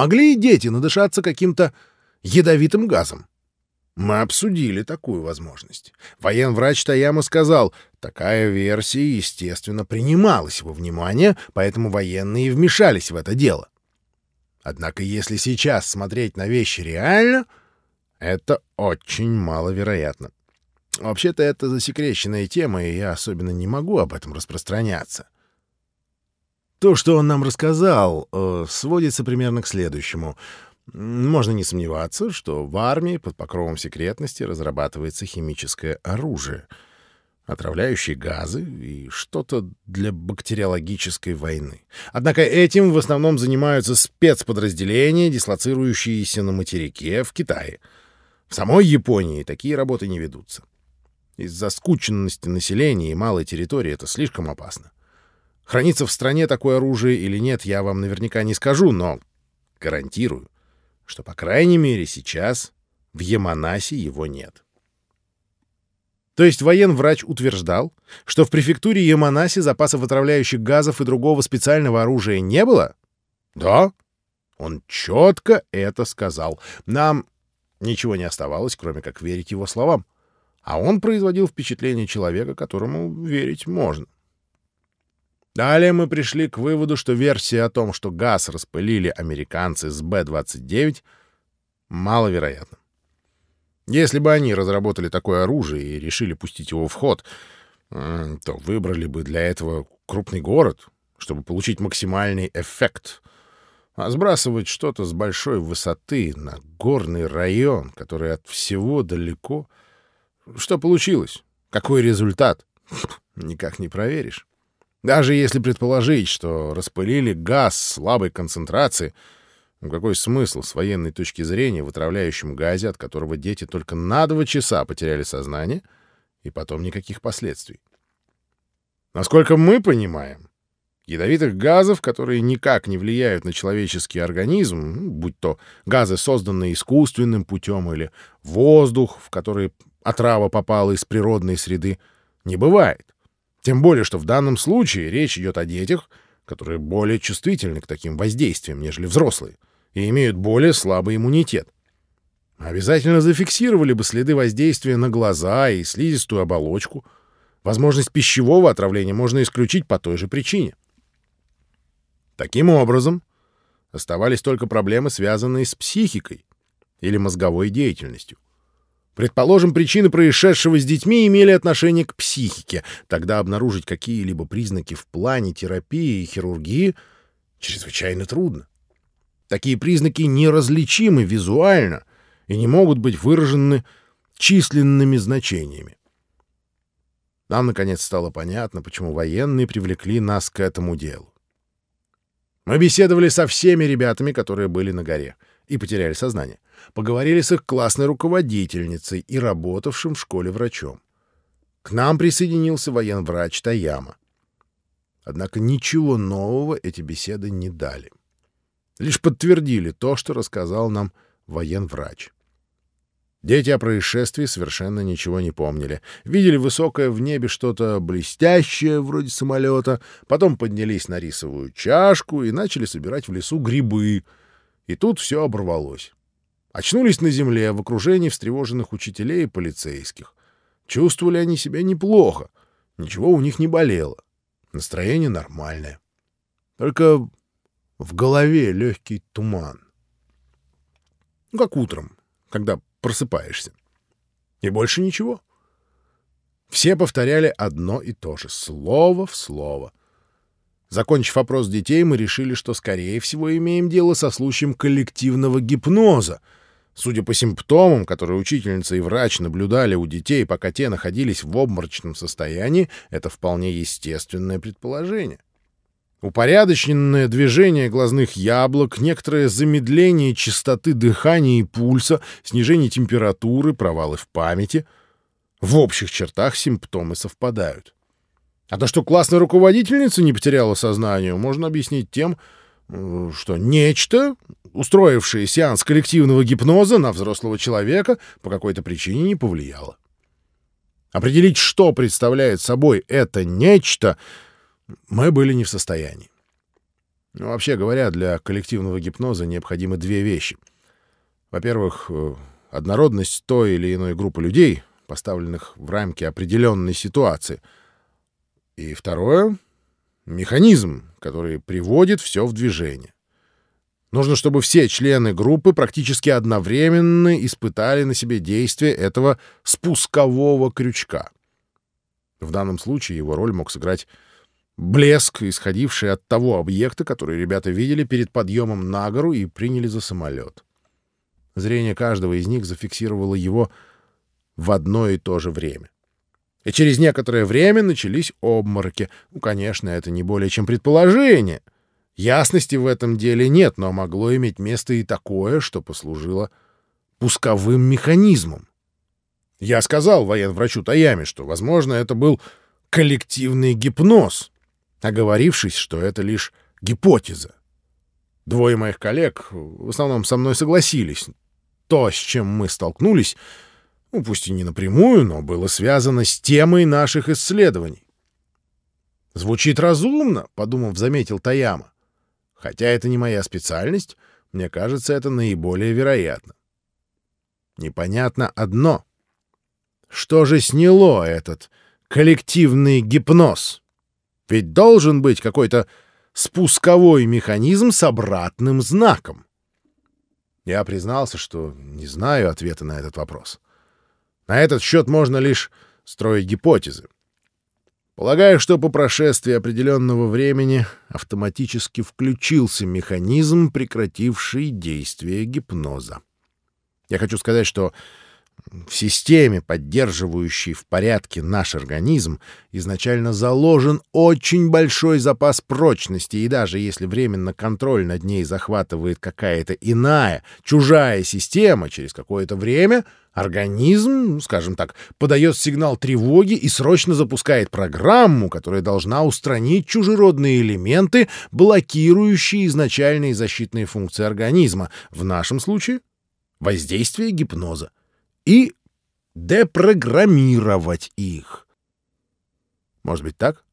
Могли и дети надышаться каким-то ядовитым газом? Мы обсудили такую возможность. Военврач Таяма сказал, такая версия, естественно, принималась во внимание, поэтому военные вмешались в это дело. Однако если сейчас смотреть на вещи реально, это очень маловероятно. Вообще-то это засекреченная тема, и я особенно не могу об этом распространяться. То, что он нам рассказал, э, сводится примерно к следующему. Можно не сомневаться, что в армии под покровом секретности разрабатывается химическое оружие, отравляющие газы и что-то для бактериологической войны. Однако этим в основном занимаются спецподразделения, дислоцирующиеся на материке в Китае. В самой Японии такие работы не ведутся. Из-за скученности населения и малой территории это слишком опасно. Хранится в стране такое оружие или нет, я вам наверняка не скажу, но гарантирую, что, по крайней мере, сейчас в Яманасе его нет. То есть военврач утверждал, что в префектуре Яманаси запасов отравляющих газов и другого специального оружия не было? Да, он четко это сказал. Нам ничего не оставалось, кроме как верить его словам а он производил впечатление человека, которому верить можно. Далее мы пришли к выводу, что версия о том, что газ распылили американцы с Б-29, маловероятна. Если бы они разработали такое оружие и решили пустить его в ход, то выбрали бы для этого крупный город, чтобы получить максимальный эффект. А сбрасывать что-то с большой высоты на горный район, который от всего далеко — что получилось? Какой результат? Никак не проверишь. Даже если предположить, что распылили газ слабой концентрации, ну какой смысл с военной точки зрения в отравляющем газе, от которого дети только на два часа потеряли сознание, и потом никаких последствий? Насколько мы понимаем, ядовитых газов, которые никак не влияют на человеческий организм, будь то газы, созданные искусственным путем, или воздух, в который отрава попала из природной среды, не бывает. Тем более, что в данном случае речь идет о детях, которые более чувствительны к таким воздействиям, нежели взрослые, и имеют более слабый иммунитет. Обязательно зафиксировали бы следы воздействия на глаза и слизистую оболочку. Возможность пищевого отравления можно исключить по той же причине. Таким образом, оставались только проблемы, связанные с психикой или мозговой деятельностью. Предположим, причины происшедшего с детьми имели отношение к психике. Тогда обнаружить какие-либо признаки в плане терапии и хирургии чрезвычайно трудно. Такие признаки неразличимы визуально и не могут быть выражены численными значениями. Нам, наконец, стало понятно, почему военные привлекли нас к этому делу. Мы беседовали со всеми ребятами, которые были на горе, и потеряли сознание поговорили с их классной руководительницей и работавшим в школе врачом. К нам присоединился военврач Таяма. Однако ничего нового эти беседы не дали. Лишь подтвердили то, что рассказал нам военврач. Дети о происшествии совершенно ничего не помнили. Видели высокое в небе что-то блестящее, вроде самолета, потом поднялись на рисовую чашку и начали собирать в лесу грибы. И тут все оборвалось. Очнулись на земле в окружении встревоженных учителей и полицейских. Чувствовали они себя неплохо, ничего у них не болело. Настроение нормальное. Только в голове легкий туман. Ну, как утром, когда просыпаешься. И больше ничего. Все повторяли одно и то же, слово в слово. Закончив опрос детей, мы решили, что, скорее всего, имеем дело со случаем коллективного гипноза — Судя по симптомам, которые учительница и врач наблюдали у детей, пока те находились в обморочном состоянии, это вполне естественное предположение. Упорядоченное движение глазных яблок, некоторое замедление частоты дыхания и пульса, снижение температуры, провалы в памяти. В общих чертах симптомы совпадают. А то, что классная руководительница не потеряла сознание, можно объяснить тем, э, что нечто, устроившее сеанс коллективного гипноза на взрослого человека, по какой-то причине не повлияло. Определить, что представляет собой это нечто, мы были не в состоянии. Ну, вообще говоря, для коллективного гипноза необходимы две вещи. Во-первых, э, однородность той или иной группы людей, поставленных в рамки определенной ситуации. И второе — механизм, который приводит все в движение. Нужно, чтобы все члены группы практически одновременно испытали на себе действие этого спускового крючка. В данном случае его роль мог сыграть блеск, исходивший от того объекта, который ребята видели перед подъемом на гору и приняли за самолет. Зрение каждого из них зафиксировало его в одно и то же время. И через некоторое время начались обмороки. Ну, конечно, это не более чем предположение. Ясности в этом деле нет, но могло иметь место и такое, что послужило пусковым механизмом. Я сказал военврачу Таями, что, возможно, это был коллективный гипноз, оговорившись, что это лишь гипотеза. Двое моих коллег в основном со мной согласились. То, с чем мы столкнулись, ну, пусть и не напрямую, но было связано с темой наших исследований. «Звучит разумно», — подумав, заметил Таяма. «Хотя это не моя специальность, мне кажется, это наиболее вероятно». Непонятно одно. Что же сняло этот коллективный гипноз? Ведь должен быть какой-то спусковой механизм с обратным знаком. Я признался, что не знаю ответа на этот вопрос. На этот счет можно лишь строить гипотезы. Полагаю, что по прошествии определенного времени автоматически включился механизм, прекративший действие гипноза. Я хочу сказать, что в системе, поддерживающей в порядке наш организм, изначально заложен очень большой запас прочности, и даже если временно контроль над ней захватывает какая-то иная, чужая система, через какое-то время организм, скажем так, подает сигнал тревоги и срочно запускает программу, которая должна устранить чужеродные элементы, блокирующие изначальные защитные функции организма, в нашем случае — воздействие гипноза и депрограммировать их. Может быть так?